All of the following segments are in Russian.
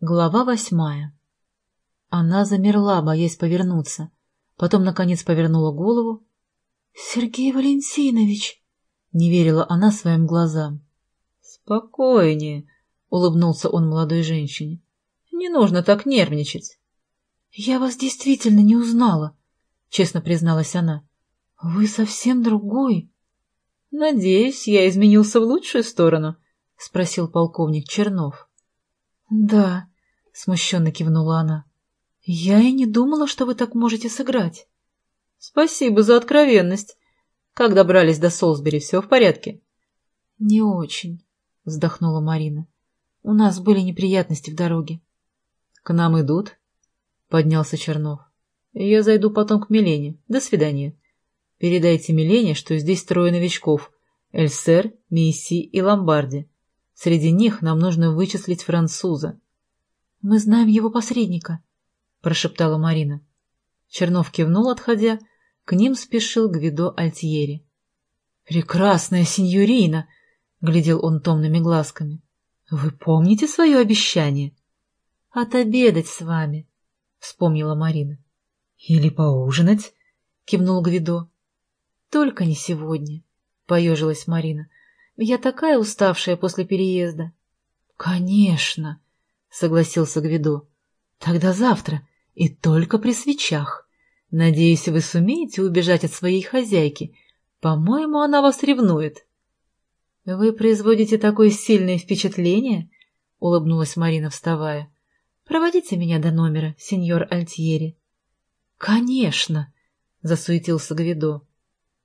Глава восьмая. Она замерла, боясь повернуться. Потом, наконец, повернула голову. — Сергей Валентинович! — не верила она своим глазам. — Спокойнее, — улыбнулся он молодой женщине. — Не нужно так нервничать. — Я вас действительно не узнала, — честно призналась она. — Вы совсем другой. — Надеюсь, я изменился в лучшую сторону, — спросил полковник Чернов. — Да, — смущенно кивнула она. — Я и не думала, что вы так можете сыграть. — Спасибо за откровенность. Как добрались до Солсбери, все в порядке? — Не очень, — вздохнула Марина. — У нас были неприятности в дороге. — К нам идут? — поднялся Чернов. — Я зайду потом к Милене. До свидания. Передайте Милене, что здесь трое новичков — Эльсер, Мисси и Ломбарди. Среди них нам нужно вычислить француза. — Мы знаем его посредника, — прошептала Марина. Чернов кивнул, отходя. К ним спешил Гвидо Альтьери. — Прекрасная сеньорина! — глядел он томными глазками. — Вы помните свое обещание? — Отобедать с вами, — вспомнила Марина. — Или поужинать? — кивнул Гвидо. — Только не сегодня, — поежилась Марина. Я такая уставшая после переезда. — Конечно, — согласился Гвидо. — Тогда завтра, и только при свечах. Надеюсь, вы сумеете убежать от своей хозяйки. По-моему, она вас ревнует. — Вы производите такое сильное впечатление, — улыбнулась Марина, вставая. — Проводите меня до номера, сеньор Альтьери. — Конечно, — засуетился Гвидо.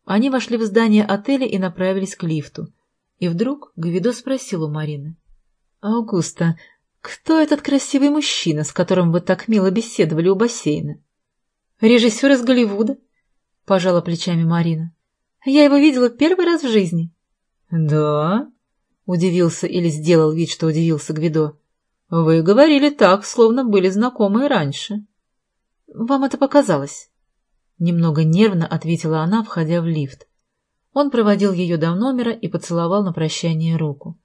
Они вошли в здание отеля и направились к лифту. И вдруг Гвидо спросил у Марины. — Аугуста, кто этот красивый мужчина, с которым вы так мило беседовали у бассейна? — Режиссер из Голливуда, — пожала плечами Марина. — Я его видела первый раз в жизни. — Да? — удивился или сделал вид, что удивился Гвидо. — Вы говорили так, словно были знакомы раньше. — Вам это показалось? Немного нервно ответила она, входя в лифт. Он проводил ее до номера и поцеловал на прощание руку.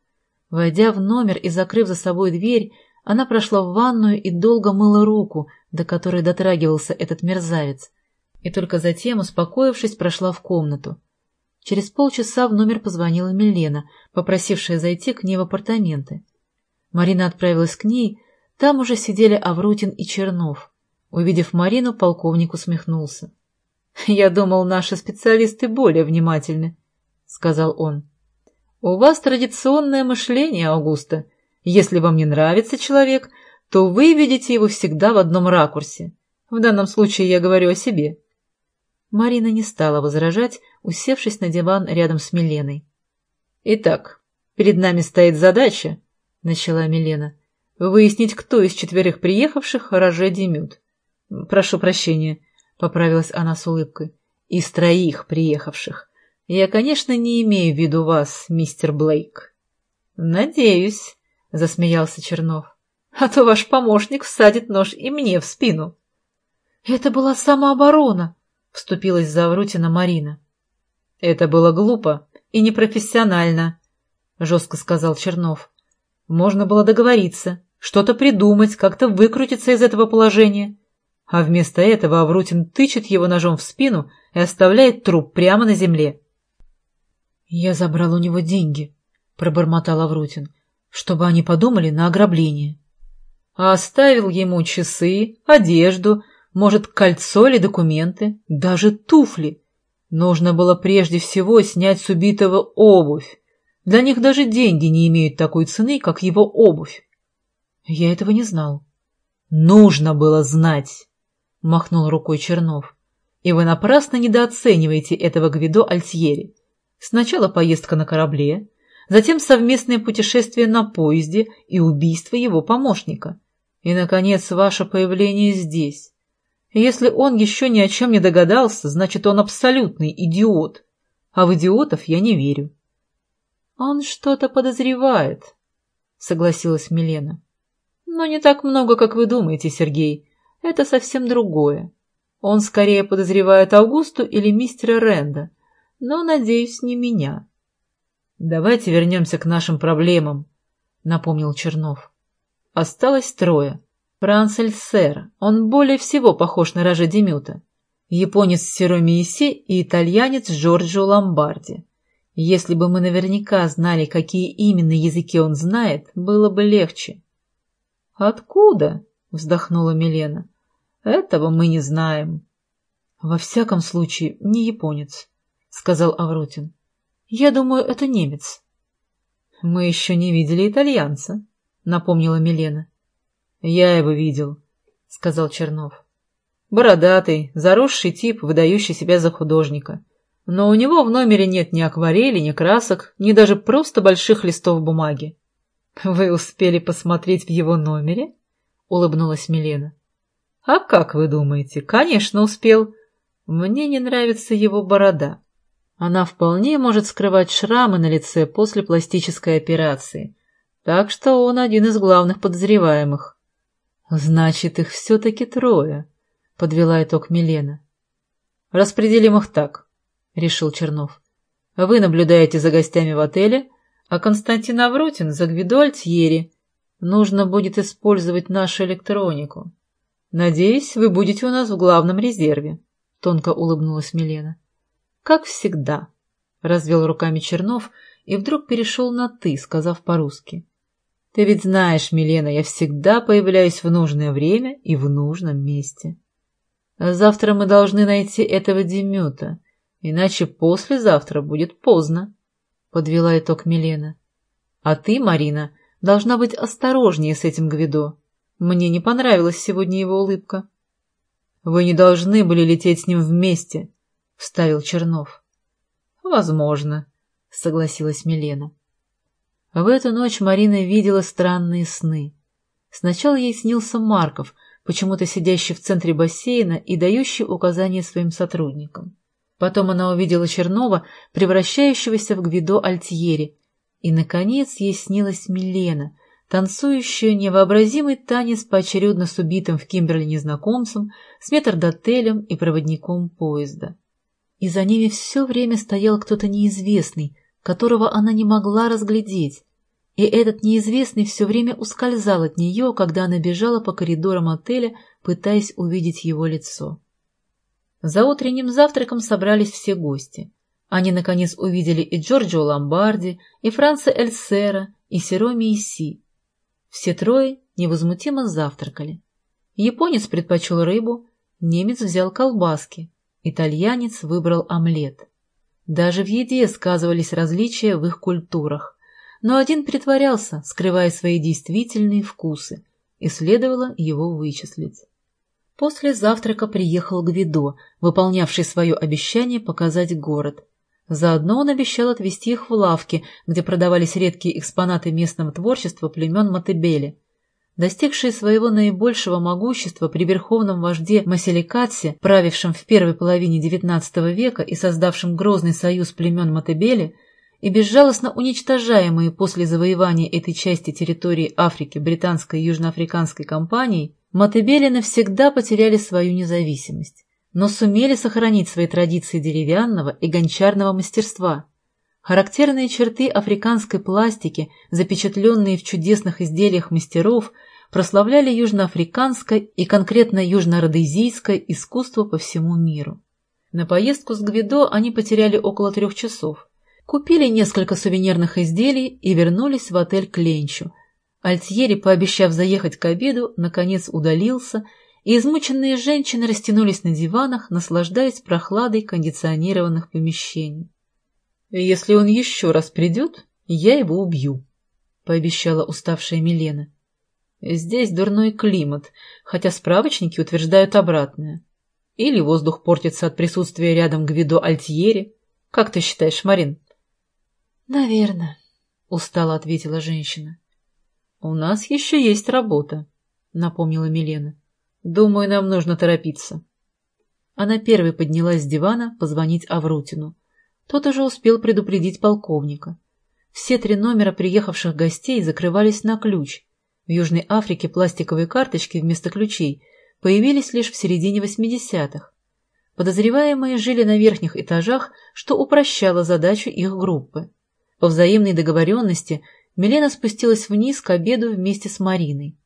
Войдя в номер и закрыв за собой дверь, она прошла в ванную и долго мыла руку, до которой дотрагивался этот мерзавец, и только затем, успокоившись, прошла в комнату. Через полчаса в номер позвонила Милена, попросившая зайти к ней в апартаменты. Марина отправилась к ней, там уже сидели Аврутин и Чернов. Увидев Марину, полковник усмехнулся. — Я думал, наши специалисты более внимательны, — сказал он. — У вас традиционное мышление, Аугуста. Если вам не нравится человек, то вы видите его всегда в одном ракурсе. В данном случае я говорю о себе. Марина не стала возражать, усевшись на диван рядом с Миленой. — Итак, перед нами стоит задача, — начала Милена, — выяснить, кто из четверых приехавших Роже Демют. Прошу прощения, — поправилась она с улыбкой, — из троих приехавших. Я, конечно, не имею в виду вас, мистер Блейк. — Надеюсь, — засмеялся Чернов, — а то ваш помощник всадит нож и мне в спину. — Это была самооборона, — вступилась за Аврутина Марина. — Это было глупо и непрофессионально, — жестко сказал Чернов. — Можно было договориться, что-то придумать, как-то выкрутиться из этого положения. А вместо этого Аврутин тычет его ножом в спину и оставляет труп прямо на земле. — Я забрал у него деньги, — пробормотал Аврутин, — чтобы они подумали на ограбление. А оставил ему часы, одежду, может, кольцо или документы, даже туфли. Нужно было прежде всего снять с убитого обувь. Для них даже деньги не имеют такой цены, как его обувь. Я этого не знал. Нужно было знать. — махнул рукой Чернов. «И вы напрасно недооцениваете этого Гвидо Альтьери. Сначала поездка на корабле, затем совместное путешествие на поезде и убийство его помощника. И, наконец, ваше появление здесь. Если он еще ни о чем не догадался, значит, он абсолютный идиот. А в идиотов я не верю». «Он что-то подозревает», — согласилась Милена. «Но не так много, как вы думаете, Сергей. Это совсем другое. Он скорее подозревает Аугусту или мистера Ренда, но, надеюсь, не меня. — Давайте вернемся к нашим проблемам, — напомнил Чернов. — Осталось трое. Францель Сэр, он более всего похож на Рожа Демюта. Японец Сиро Миси и итальянец Джорджо Ломбарди. Если бы мы наверняка знали, какие именно языки он знает, было бы легче. «Откуда?» — вздохнула Милена. «Этого мы не знаем». «Во всяком случае, не японец», — сказал Авротин. «Я думаю, это немец». «Мы еще не видели итальянца», — напомнила Милена. «Я его видел», — сказал Чернов. Бородатый, заросший тип, выдающий себя за художника. Но у него в номере нет ни акварели, ни красок, ни даже просто больших листов бумаги. — Вы успели посмотреть в его номере? — улыбнулась Милена. — А как вы думаете? Конечно, успел. Мне не нравится его борода. Она вполне может скрывать шрамы на лице после пластической операции. Так что он один из главных подозреваемых. — Значит, их все-таки трое, — подвела итог Милена. «Распределим их так», — решил Чернов. «Вы наблюдаете за гостями в отеле, а Константин Авротин за Гвидо Альтьери. Нужно будет использовать нашу электронику. Надеюсь, вы будете у нас в главном резерве», — тонко улыбнулась Милена. «Как всегда», — развел руками Чернов и вдруг перешел на «ты», сказав по-русски. «Ты ведь знаешь, Милена, я всегда появляюсь в нужное время и в нужном месте». Завтра мы должны найти этого Демюта, иначе послезавтра будет поздно, — подвела итог Милена. А ты, Марина, должна быть осторожнее с этим Гвидо. Мне не понравилась сегодня его улыбка. — Вы не должны были лететь с ним вместе, — вставил Чернов. — Возможно, — согласилась Милена. В эту ночь Марина видела странные сны. Сначала ей снился Марков — почему-то сидящий в центре бассейна и дающий указания своим сотрудникам. Потом она увидела Чернова, превращающегося в Гвидо Альтьери, и, наконец, ей снилась Милена, танцующая невообразимый танец поочередно с убитым в Кимберли незнакомцем, с метрдотелем и проводником поезда. И за ними все время стоял кто-то неизвестный, которого она не могла разглядеть, и этот неизвестный все время ускользал от нее, когда она бежала по коридорам отеля, пытаясь увидеть его лицо. За утренним завтраком собрались все гости. Они, наконец, увидели и Джорджо Ломбарди, и Франца Эльсера, и Сероми Иси. Все трое невозмутимо завтракали. Японец предпочел рыбу, немец взял колбаски, итальянец выбрал омлет. Даже в еде сказывались различия в их культурах но один притворялся, скрывая свои действительные вкусы, и следовало его вычислить. После завтрака приехал Гвидо, выполнявший свое обещание показать город. Заодно он обещал отвезти их в лавки, где продавались редкие экспонаты местного творчества племен Матебели. Достигшие своего наибольшего могущества при верховном вожде Маселикатсе, правившем в первой половине XIX века и создавшем грозный союз племен Матебели, и безжалостно уничтожаемые после завоевания этой части территории Африки британской южноафриканской компанией, Матебели навсегда потеряли свою независимость, но сумели сохранить свои традиции деревянного и гончарного мастерства. Характерные черты африканской пластики, запечатленные в чудесных изделиях мастеров, прославляли южноафриканское и конкретно южнородезийское искусство по всему миру. На поездку с Гвидо они потеряли около трех часов. Купили несколько сувенирных изделий и вернулись в отель к Ленчу. Альтьери, пообещав заехать к обеду, наконец удалился, и измученные женщины растянулись на диванах, наслаждаясь прохладой кондиционированных помещений. «Если он еще раз придет, я его убью», — пообещала уставшая Милена. «Здесь дурной климат, хотя справочники утверждают обратное. Или воздух портится от присутствия рядом Гвидо Альтьери. Как ты считаешь, Марин?» «Наверное», — устало ответила женщина. «У нас еще есть работа», — напомнила Милена. «Думаю, нам нужно торопиться». Она первой поднялась с дивана позвонить Аврутину. Тот уже успел предупредить полковника. Все три номера приехавших гостей закрывались на ключ. В Южной Африке пластиковые карточки вместо ключей появились лишь в середине 80-х. Подозреваемые жили на верхних этажах, что упрощало задачу их группы. По взаимной договоренности Милена спустилась вниз к обеду вместе с Мариной.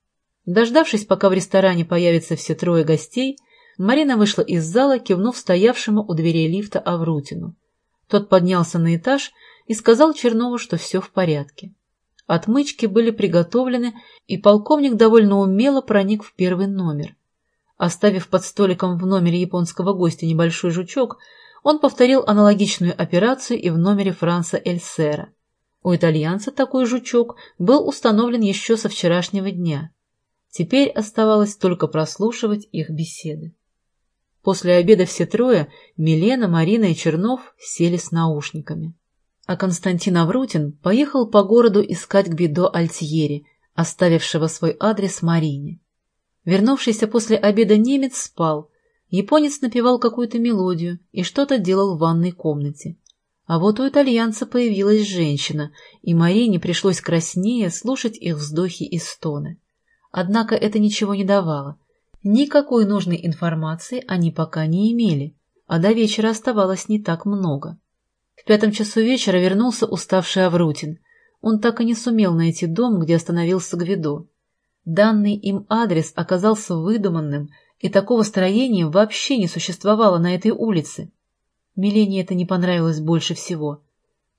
Дождавшись, пока в ресторане появятся все трое гостей, Марина вышла из зала, кивнув стоявшему у дверей лифта Аврутину. Тот поднялся на этаж и сказал Чернову, что все в порядке. Отмычки были приготовлены, и полковник довольно умело проник в первый номер. Оставив под столиком в номере японского гостя небольшой жучок, он повторил аналогичную операцию и в номере Франца Эльсера. У итальянца такой жучок был установлен еще со вчерашнего дня. Теперь оставалось только прослушивать их беседы. После обеда все трое, Милена, Марина и Чернов, сели с наушниками. А Константин Аврутин поехал по городу искать Гвидо Альтьери, оставившего свой адрес Марине. Вернувшийся после обеда немец спал. Японец напевал какую-то мелодию и что-то делал в ванной комнате. А вот у итальянца появилась женщина, и Марине пришлось краснее слушать их вздохи и стоны. Однако это ничего не давало. Никакой нужной информации они пока не имели, а до вечера оставалось не так много. В пятом часу вечера вернулся уставший Аврутин. Он так и не сумел найти дом, где остановился Гвидо. Данный им адрес оказался выдуманным, и такого строения вообще не существовало на этой улице. Милене это не понравилось больше всего.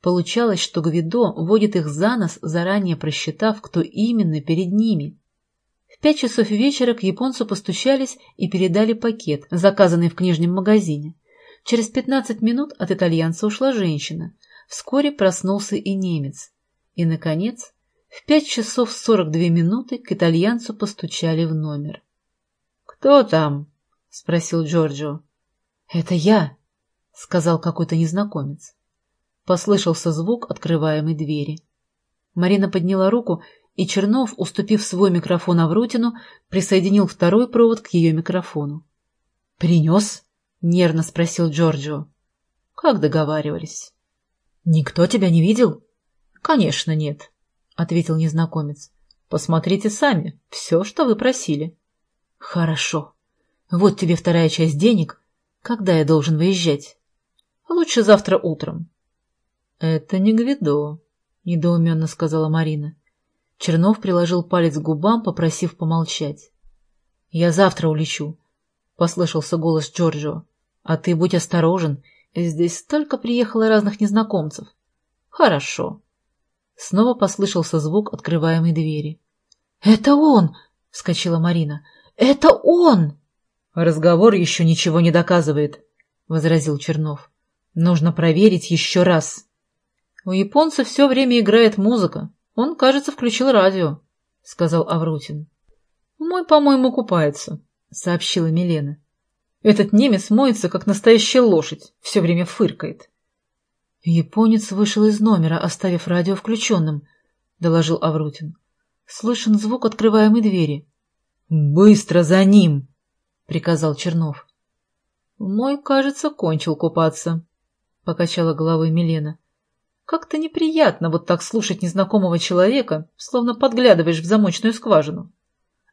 Получалось, что Гвидо водит их за нос, заранее просчитав, кто именно перед ними. В пять часов вечера к японцу постучались и передали пакет, заказанный в книжном магазине. Через пятнадцать минут от итальянца ушла женщина. Вскоре проснулся и немец. И, наконец, в пять часов сорок две минуты к итальянцу постучали в номер. — Кто там? — спросил Джорджо. — Это я, — сказал какой-то незнакомец. Послышался звук открываемой двери. Марина подняла руку и Чернов, уступив свой микрофон Аврутину, присоединил второй провод к ее микрофону. «Принес?» — нервно спросил Джорджио. «Как договаривались?» «Никто тебя не видел?» «Конечно нет», — ответил незнакомец. «Посмотрите сами, все, что вы просили». «Хорошо. Вот тебе вторая часть денег. Когда я должен выезжать?» «Лучше завтра утром». «Это не Гвидо», — недоуменно сказала Марина. Чернов приложил палец к губам, попросив помолчать. — Я завтра улечу, — послышался голос Джорджио. — А ты будь осторожен, здесь столько приехало разных незнакомцев. — Хорошо. Снова послышался звук открываемой двери. — Это он! — вскочила Марина. — Это он! — Разговор еще ничего не доказывает, — возразил Чернов. — Нужно проверить еще раз. У японцев все время играет музыка, он, кажется, включил радио, — сказал Аврутин. — Мой, по-моему, купается, — сообщила Милена. Этот немец моется, как настоящая лошадь, все время фыркает. Японец вышел из номера, оставив радио включенным, — доложил Аврутин. Слышен звук открываемой двери. — Быстро за ним! — приказал Чернов. — Мой, кажется, кончил купаться, — покачала головой Милена. Как-то неприятно вот так слушать незнакомого человека, словно подглядываешь в замочную скважину.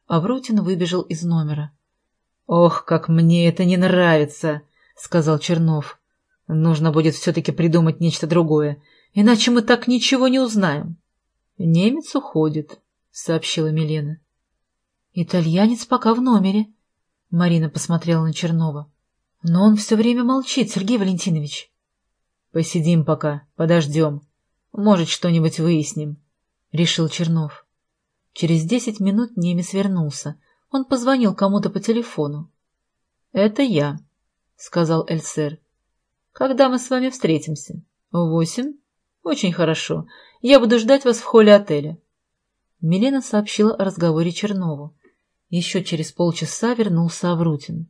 Аврутин выбежал из номера. — Ох, как мне это не нравится! — сказал Чернов. — Нужно будет все-таки придумать нечто другое, иначе мы так ничего не узнаем. — Немец уходит, — сообщила Милена. — Итальянец пока в номере. Марина посмотрела на Чернова. — Но он все время молчит, Сергей Валентинович. Посидим пока, подождем. Может, что-нибудь выясним, — решил Чернов. Через десять минут немец вернулся. Он позвонил кому-то по телефону. — Это я, — сказал Эльсер. — Когда мы с вами встретимся? — восемь? — Очень хорошо. Я буду ждать вас в холле отеля. Милена сообщила о разговоре Чернову. Еще через полчаса вернулся Аврутин.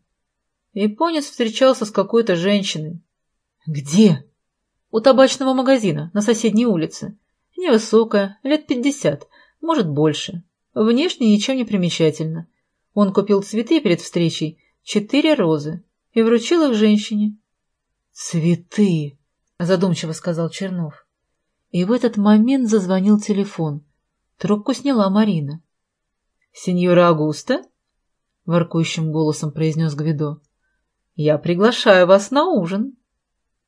Японец встречался с какой-то женщиной. — Где? У табачного магазина на соседней улице. Невысокая, лет пятьдесят, может больше. Внешне ничем не примечательно. Он купил цветы перед встречей, четыре розы, и вручил их женщине. «Цветы!» — задумчиво сказал Чернов. И в этот момент зазвонил телефон. Трубку сняла Марина. «Сеньора Агуста?» — воркующим голосом произнес Гвидо. «Я приглашаю вас на ужин».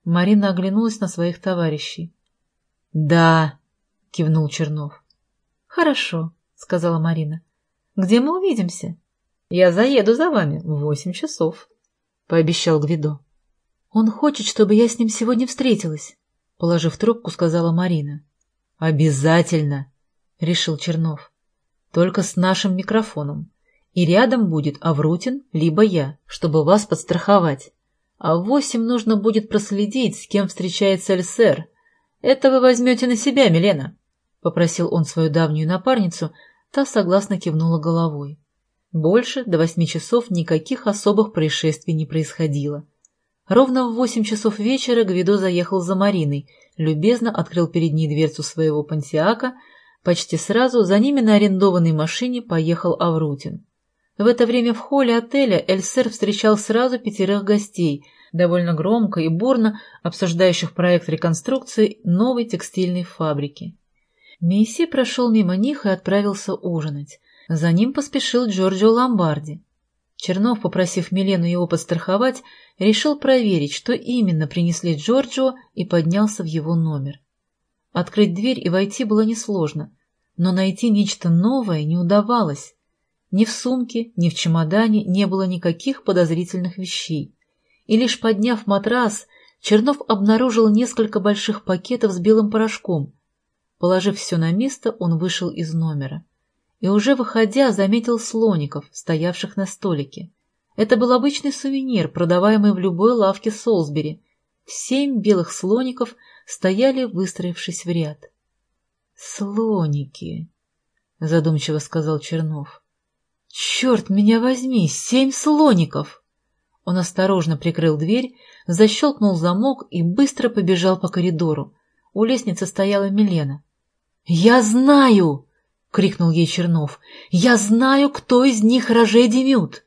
Марина оглянулась на своих товарищей. — Да, — кивнул Чернов. — Хорошо, — сказала Марина. Где мы увидимся? Я заеду за вами в восемь часов, — пообещал Гвидо. Он хочет, чтобы я с ним сегодня встретилась, — положив трубку, сказала Марина. Обязательно, — решил Чернов. Только с нашим микрофоном. И рядом будет Аврутин, либо я, чтобы вас подстраховать. А в восемь нужно будет проследить, с кем встречается Эльсер. Это вы возьмете на себя, Милена, — попросил он свою давнюю напарницу, та согласно кивнула головой. Больше до восьми часов никаких особых происшествий не происходило. Ровно в восемь часов вечера Гвидо заехал за Мариной, любезно открыл перед ней дверцу своего пансиака, почти сразу за ними на арендованной машине поехал Аврутин. В это время в холле отеля Эльсер встречал сразу пятерых гостей, довольно громко и бурно обсуждающих проект реконструкции новой текстильной фабрики. Месси прошел мимо них и отправился ужинать. За ним поспешил Джорджио Ломбарди. Чернов, попросив Милену его подстраховать, решил проверить, что именно принесли Джорджио, и поднялся в его номер. Открыть дверь и войти было несложно, но найти нечто новое не удавалось. Ни в сумке, ни в чемодане не было никаких подозрительных вещей. И лишь подняв матрас, Чернов обнаружил несколько больших пакетов с белым порошком. Положив все на место, он вышел из номера и уже выходя заметил слоников, стоявших на столике. Это был обычный сувенир, продаваемый в любой лавке Солсбери. Семь белых слоников стояли, выстроившись в ряд. «Слоники», — задумчиво сказал Чернов. «Черт меня возьми, семь слоников!» Он осторожно прикрыл дверь, защелкнул замок и быстро побежал по коридору. У лестницы стояла Милена. «Я знаю!» — крикнул ей Чернов. «Я знаю, кто из них Роже Демют!»